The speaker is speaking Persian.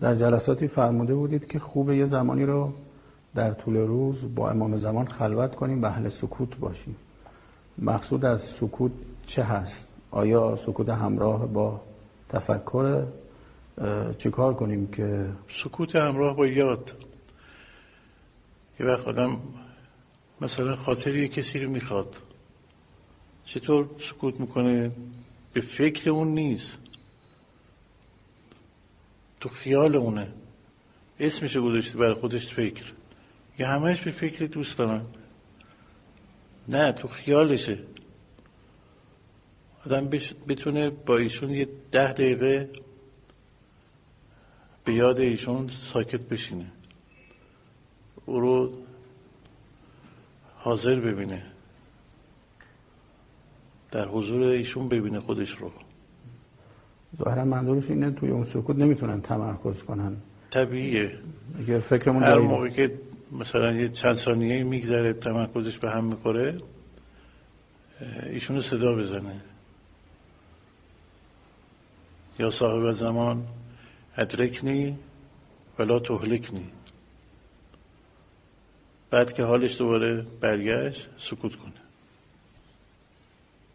در جلساتی فرموده بودید که خوب یه زمانی رو در طول روز با امام زمان خلوت کنیم و اهل سکوت باشیم. مقصود از سکوت چه هست؟ آیا سکوت همراه با تفکر چیکار کنیم که سکوت همراه با یاد؟ یه وقت آدم مثلا خاطر یه کسی رو می‌خواد. چطور سکوت می‌کنه؟ به فکر اون نیست. تو خیال اونه. اسمش گذاشته برای خودش فکر. یه همش به فکر دوست دارن. نه تو خیالشه. آدم بتونه با ایشون یه ده دقیقه به یاد ایشون ساکت بشینه. او رو حاضر ببینه. در حضور ایشون ببینه خودش رو. ظاهرا منظورش اینه توی اون سکوت نمی‌تونن تمرکز کنن. طبیعیه. اگه فکرمون هر موقع که مثلا یه چند ثانیه میگذره تمرکزش به هم می‌خوره ایشونو صدا بزنه. یا صاحب زمان ادرکنی ولا تهلکنی. بعد که حالش دوباره برگشت سکوت کنه.